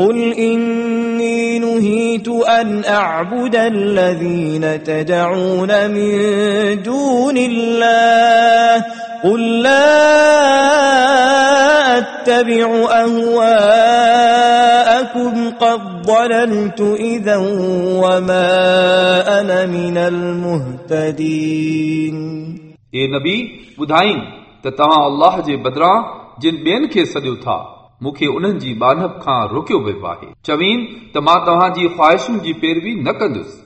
قل إني نهيت أن أعبد الذين تدعون من دون الله قل لا أتبع أهواءكم قد ضللت إذا وما أنا من المهتدين ए नबी ॿुधाईं त तव्हां अल्लाह जे बदिरां जिन ॿियनि खे सॾियो था मूंखे उन्हनि जी ॿानप खां रोकियो वियो आहे चवीन त मां तव्हांजी ख़्वाहिशुनि जी पैरवी न कंदुसि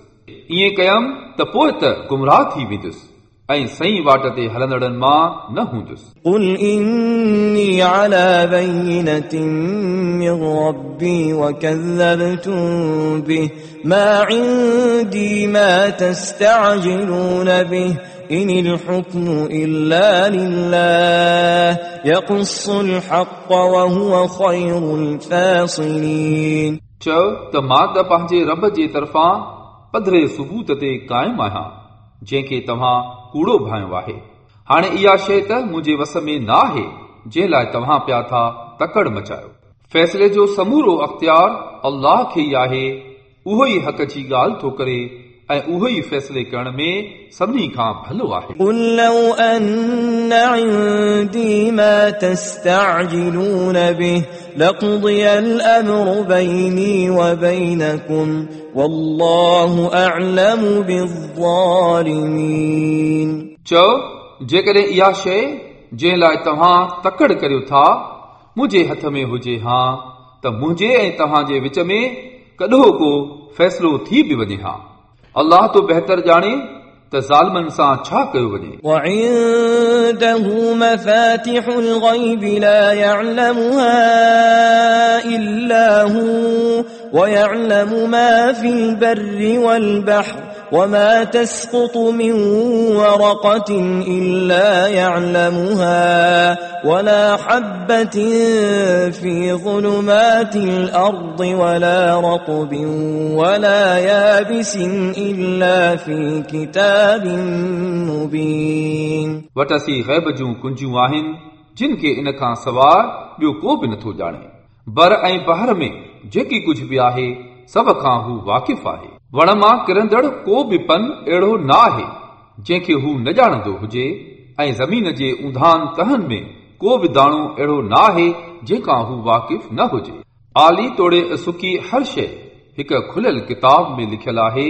ईअं कयमि त पोइ त गुमराह थी वेंदुसि ऐं सही वाट ते हलंदड़नि मां न हूंदुसि قل إني على بينة من ربي وكذبتم به ما عندي ما تستعجلون به إن الحكم إلا لله يقص الحق وهو خير الفاصلين चयो त मां त पंहिंजे रब जे तरफ़ां पधरे सबूत ते क़ाइमु आहियां जंहिंखे तव्हां कूड़ो भायो आहे हाणे इहा शइ त मुंहिंजे वस में न आहे जंहिं लाइ तव्हां पिया था तकड़ मचायो फ़ैसिले जो समूरो अख़्तियार अल्लाह खे ई आहे उहो ई हक़ जी ॻाल्हि थो करे ऐं उहो ई फ़ैसिले करण में सभिनी खां भलो आहे قل لو أن عندي ما تستعجلون به لقضي الأمر بيني وبينكم والله أعلم بالظالمين चयो जेकॾहिं इहा शइ जंहिं लाइ तव्हां तकड़ करियो था मुंहिंजे हथ में हुजे हा त मुंहिंजे ऐं तव्हांजे विच में कॾो को फ़ैसिलो थी बि वञे हा अल्लाह तो बहितर ॼाणे त ज़ालमनि सां छा कयो वञे وعنده مفاتح الغيب لا يعلمها إلا هو ويعلم ما في البر والبحر وما تسقط من ورقة إلا يعلمها ولا حبة في ظلمات الأرض ولا رطب ولا يابس إلا في كتاب مبين وتسي غيب جون کنجيون آهن جن کي ان کان سواء ٻيو ڪو به نٿو ڄاणे بر ۽ بهر ۾ جيڪي ڪجھ به آهي سڀ کان هو واقف آهي۔ وڻ مان ڪرندڙ ڪو به پن اهڙو نه آهي جنهن کي هو نه ڄاڻندو هجي ۽ زمين جي اونڌان تنهن ۾ ڪو به داڻو اهڙو نه آهي جنهن کان هو واقف نه هجي. آلي توڙي سڪي هر شيءِ هڪ کليل ڪتاب ۾ لکيل آهي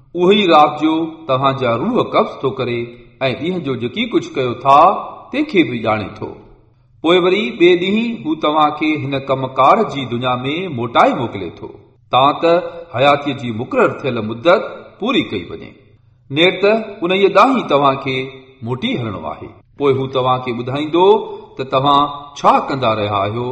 اهو ئي رات جو توهان جا روح قبض ٿو ڪري ۽ ڏينهن جو جيڪي ڪجهه ڪيو ٿا تنهن کي به ڄاڻي ٿو. پوءِ وري ٻئي ڏينهن هو توهان کي هن ڪم ڪار جي دنيا ۾ موٽائي موڪلي ٿو. تان ته حياتيءَ جي مقرر ٿيل مدت پوري ڪئي وڃي. نير ته ان ئي ڏانهين توهان کي موٽي هلڻو آهي. پوءِ هو توهان کي ٻڌائيندو ته توهان ڇا ڪندا رهيا آهيو